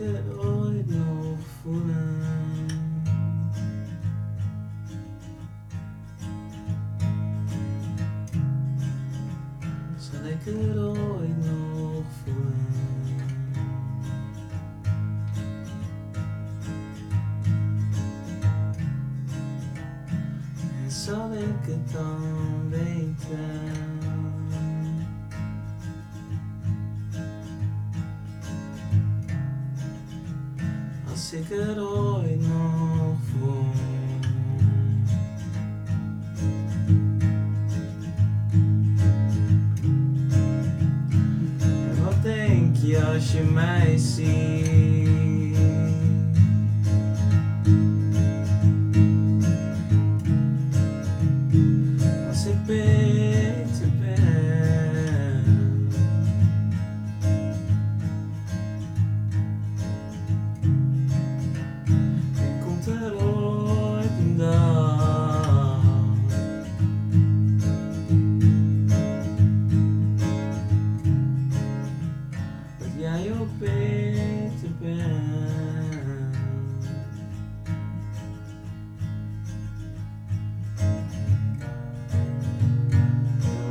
ooit nog voelen? Zal ik het ooit nog voelen? En zal ik het dan secherò il nuovo Eu tenho que hoje mais sim.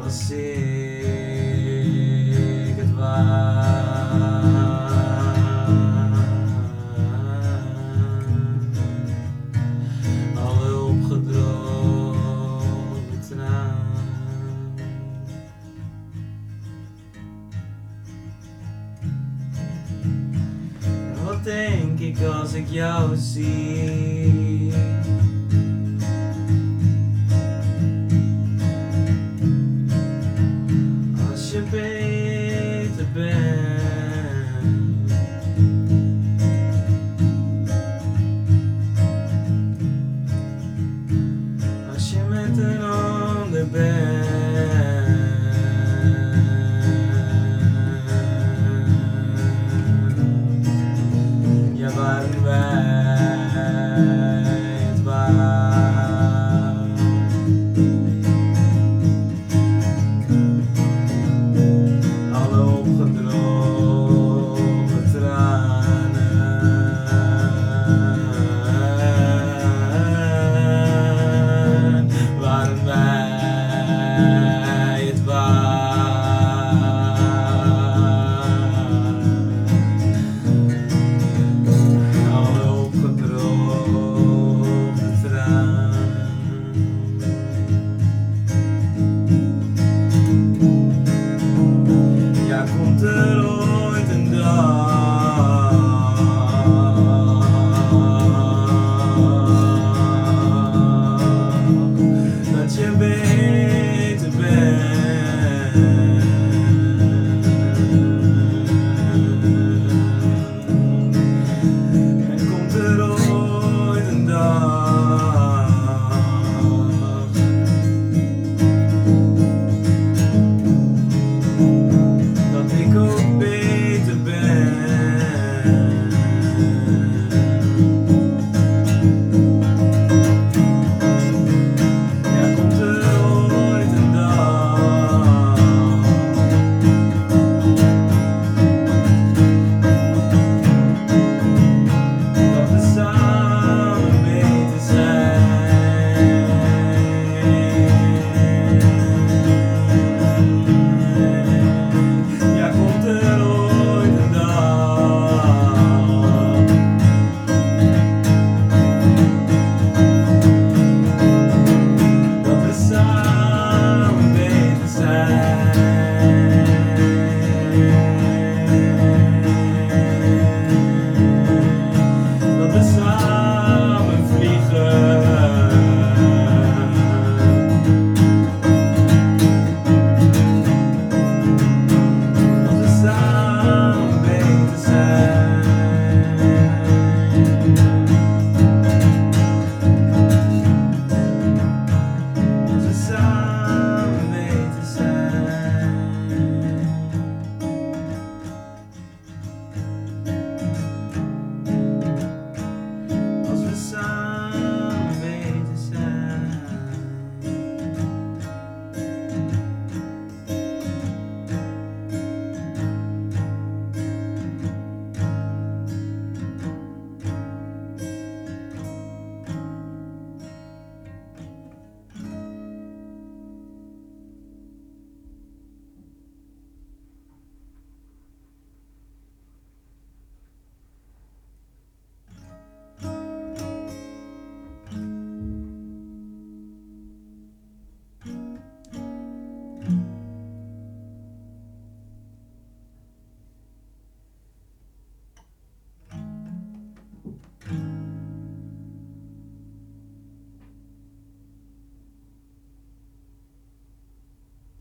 Was ik het waard? Alle opgedroogde tranen. En Wat denk ik als ik jou zie?